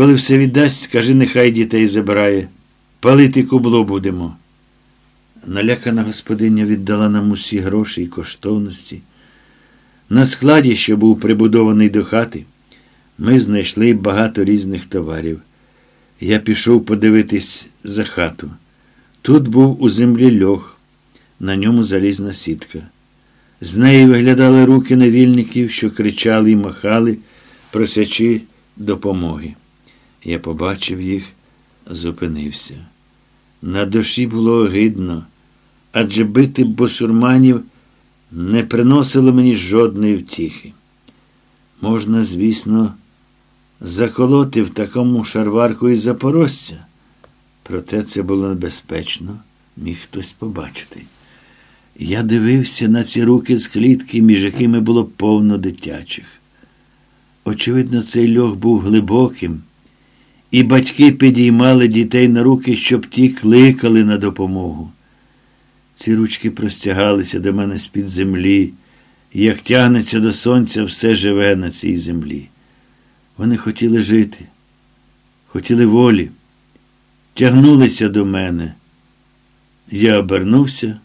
Коли все віддасть, кажи, нехай дітей забирає. Палити кубло будемо. Налякана господиня віддала нам усі гроші і коштовності. На складі, що був прибудований до хати, ми знайшли багато різних товарів. Я пішов подивитись за хату. Тут був у землі льох, на ньому залізна сітка. З неї виглядали руки невільників, що кричали і махали, просячи допомоги. Я побачив їх, зупинився. На душі було огидно, адже бити босурманів не приносило мені жодної втіхи. Можна, звісно, заколоти в такому шарварку і запорожця. Проте це було небезпечно, міг хтось побачити. Я дивився на ці руки з клітки, між якими було повно дитячих. Очевидно, цей льох був глибоким, і батьки підіймали дітей на руки, щоб ті кликали на допомогу. Ці ручки простягалися до мене з-під землі, і як тягнеться до сонця все живе на цій землі. Вони хотіли жити, хотіли волі, тягнулися до мене. Я обернувся,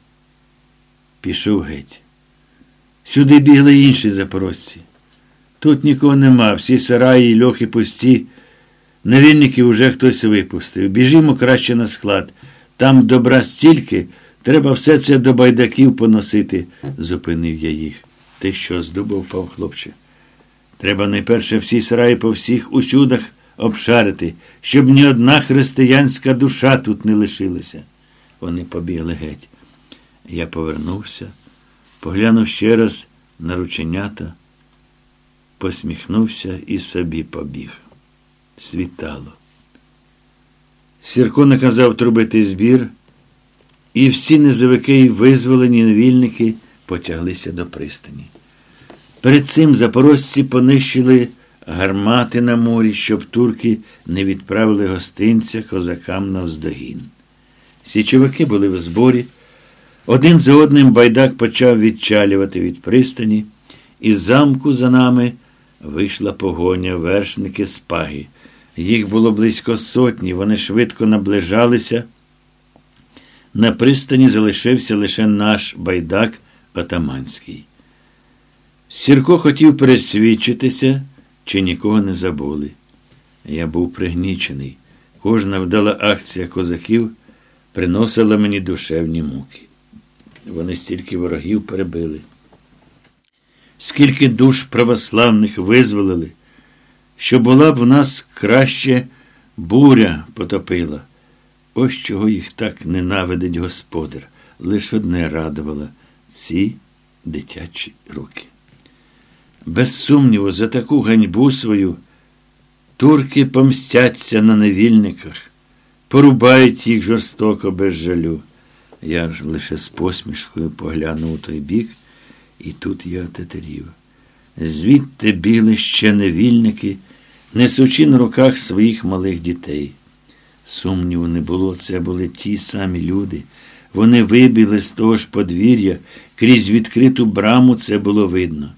пішов геть. Сюди бігли інші запорожці. Тут нікого нема, всі сараї і льохи пусті. Невільників уже хтось випустив. Біжімо краще на склад. Там добра стільки, треба все це до байдаків поносити, зупинив я їх. Ти що, з дуба впав, хлопче? Треба найперше всі сараї по всіх усюдах обшарити, щоб ні одна християнська душа тут не лишилася. Вони побігли геть. Я повернувся, поглянув ще раз на рученята, посміхнувся і собі побіг. Світало. Сірко наказав трубити збір, і всі низовики й визволені невільники потяглися до пристані. Перед цим запорожці понищили гармати на морі, щоб турки не відправили гостинця козакам на вздогін. Січовики були в зборі. Один за одним байдак почав відчалювати від пристані, і з замку за нами вийшла погоня вершники спаги. Їх було близько сотні, вони швидко наближалися. На пристані залишився лише наш байдак Отаманський. Сірко хотів пересвідчитися, чи нікого не забули. Я був пригнічений. Кожна вдала акція козаків приносила мені душевні муки. Вони стільки ворогів перебили. Скільки душ православних визволили, що була б в нас краще буря потопила. Ось чого їх так ненавидить господар. Лише одне радувало ці дитячі руки. Без сумніву, за таку ганьбу свою турки помстяться на невільниках, порубають їх жорстоко без жалю. Я ж лише з посмішкою поглянув у той бік, і тут я тетерів. Звідти біли ще невільники, несучи на руках своїх малих дітей. Сумніву не було, це були ті самі люди. Вони вибіли з того ж подвір'я, крізь відкриту браму це було видно.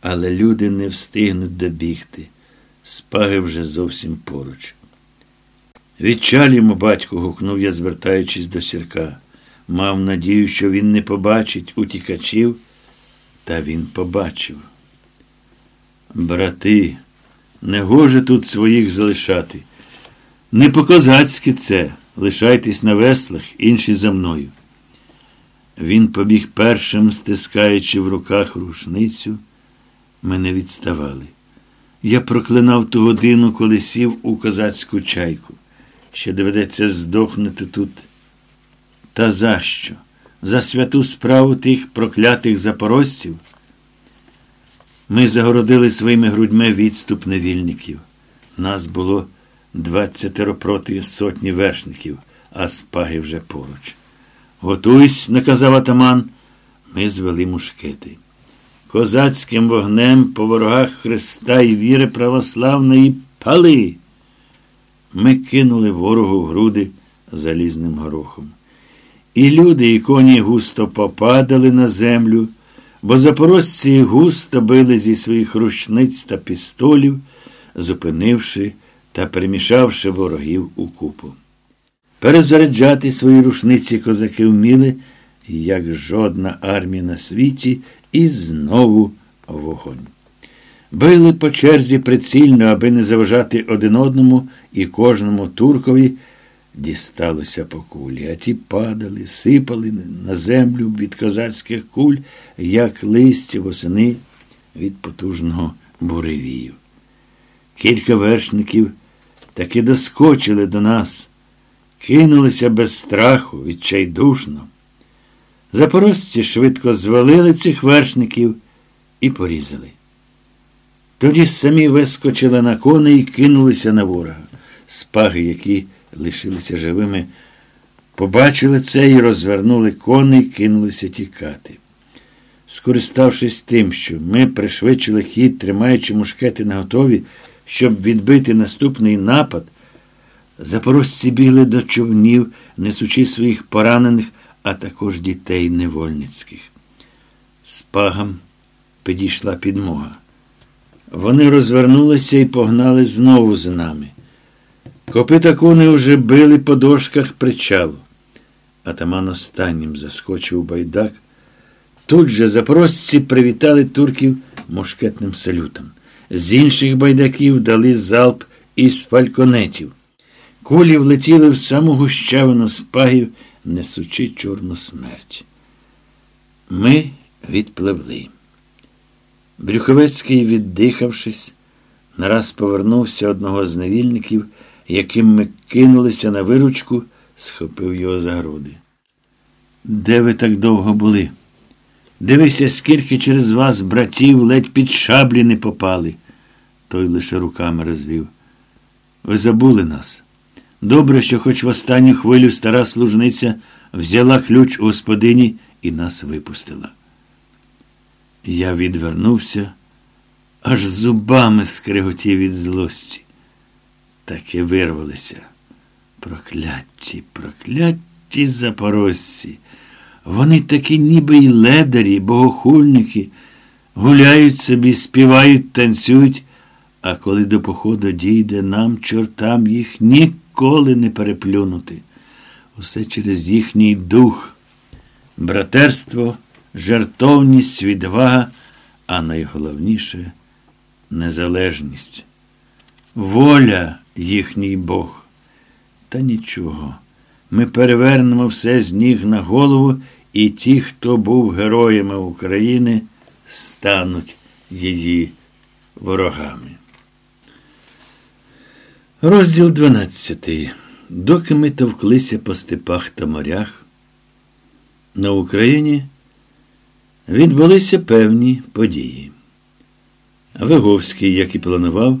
Але люди не встигнуть добігти. Спаги вже зовсім поруч. Відчалімо, батько, гукнув я, звертаючись до сірка. Мав надію, що він не побачить утікачів, та він побачив. Брати, не гоже тут своїх залишати. Не по-козацьки це. Лишайтесь на веслах, інші за мною. Він побіг першим, стискаючи в руках рушницю. Ми не відставали. Я проклинав ту годину, коли сів у козацьку чайку. Ще доведеться здохнути тут. Та за що? За святу справу тих проклятих запорожців? Ми загородили своїми грудьми відступ невільників. Нас було двадцятеро проти сотні вершників, а спаги вже поруч. Готуйсь, наказав атаман. Ми звели мушкети. Козацьким вогнем по ворогах Христа і віри православної пали. Ми кинули ворогу в груди залізним горохом. І люди, і коні густо попадали на землю, бо запорожці густо били зі своїх рушниць та пістолів, зупинивши та перемішавши ворогів у купу. Перезаряджати свої рушниці козаки вміли, як жодна армія на світі, і знову вогонь. Били по черзі прицільно, аби не заважати один одному і кожному туркові дісталося по кулі, а ті падали, сипали на землю від козацьких куль, як листя восени від потужного буревію. Кілька вершників таки доскочили до нас, кинулися без страху, відчайдушно. Запорожці швидко звалили цих вершників і порізали. Тоді самі вискочили на коней і кинулися на ворога. Спаги, які лишилися живими, побачили це і розвернули коней, кинулися тікати. Скориставшись тим, що ми пришвидшили хід, тримаючи мушкети на готові, щоб відбити наступний напад, запорожці бігли до човнів, несучи своїх поранених, а також дітей невольницьких. Спагам підійшла підмога. Вони розвернулися і погнали знову з нами. Копита кони уже били по дошках причалу. Атаман останнім заскочив байдак. Тут же запорожці привітали турків мушкетним салютом. З інших байдаків дали залп із фальконетів. Кулі влетіли в саму гущавину спагів, несучи чорну смерть. Ми відпливли. Брюховецький, віддихавшись, нараз повернувся одного з невільників, яким ми кинулися на виручку, схопив його за груди. Де ви так довго були? Дивися, скільки через вас братів ледь під шаблі не попали. Той лише руками розвів. Ви забули нас. Добре, що хоч в останню хвилю стара служниця взяла ключ у господині і нас випустила. Я відвернувся, аж зубами скриготів від злості. Таки вирвалися. Прокляті, прокляті запорожці. Вони такі ніби й ледарі, богохульники, гуляють собі, співають, танцюють, а коли до походу дійде нам, чортам, їх ніколи не переплюнути. Усе через їхній дух, братерство, жертовність, відвага, а найголовніше незалежність. Воля їхній Бог. Та нічого. Ми перевернемо все з ніг на голову, і ті, хто був героями України, стануть її ворогами. Розділ 12. Доки ми товклися по степах та морях, на Україні відбулися певні події. Виговський, як і планував,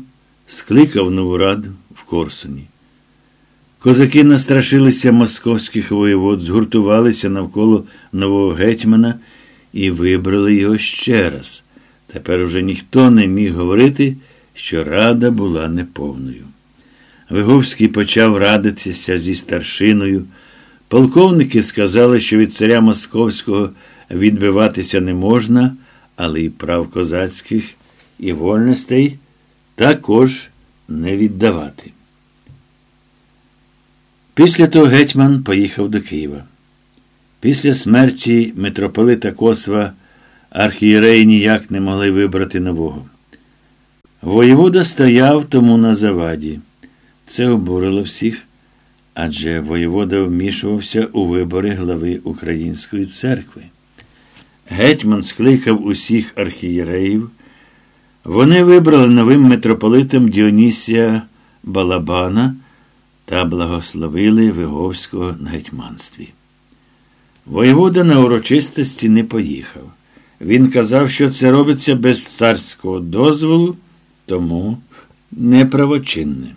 скликав нову раду в Корсуні. Козаки настрашилися московських воєвод, згуртувалися навколо нового гетьмана і вибрали його ще раз. Тепер уже ніхто не міг говорити, що рада була неповною. Виговський почав радитися зі старшиною. Полковники сказали, що від царя Московського відбиватися не можна, але і прав козацьких і вольностей також не віддавати. Після того гетьман поїхав до Києва. Після смерті митрополита Косва архієреї ніяк не могли вибрати нового. Воєвода стояв тому на заваді. Це обурило всіх, адже воєвода вмішувався у вибори глави Української церкви. Гетьман скликав усіх архієреїв. Вони вибрали новим митрополитом Діонісія Балабана та благословили Виговського на гетьманстві. Воєвода на урочистості не поїхав. Він казав, що це робиться без царського дозволу, тому неправочинне.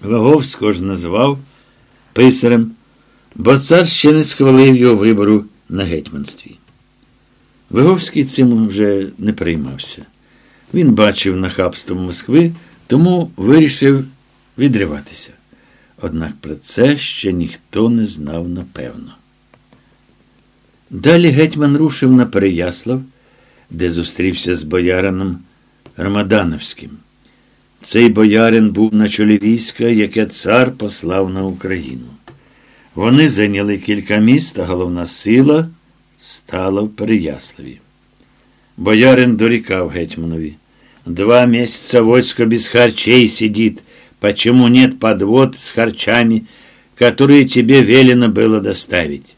Ваговського ж назвав писарем, бо цар ще не схвалив його вибору на гетьманстві. Виговський цим вже не приймався. Він бачив нахабство Москви, тому вирішив відриватися. Однак про це ще ніхто не знав напевно. Далі гетьман рушив на Переяслав, де зустрівся з боярином Рамадановським. Цей боярин був на чолі війська, яке цар послав на Україну. Вони зайняли кілька міст, а головна сила стала в Переяславі. Боярин дорікав гетьманові. Два месяца войско без харчей сидит. Почему нет подвод с харчами, которые тебе велено было доставить?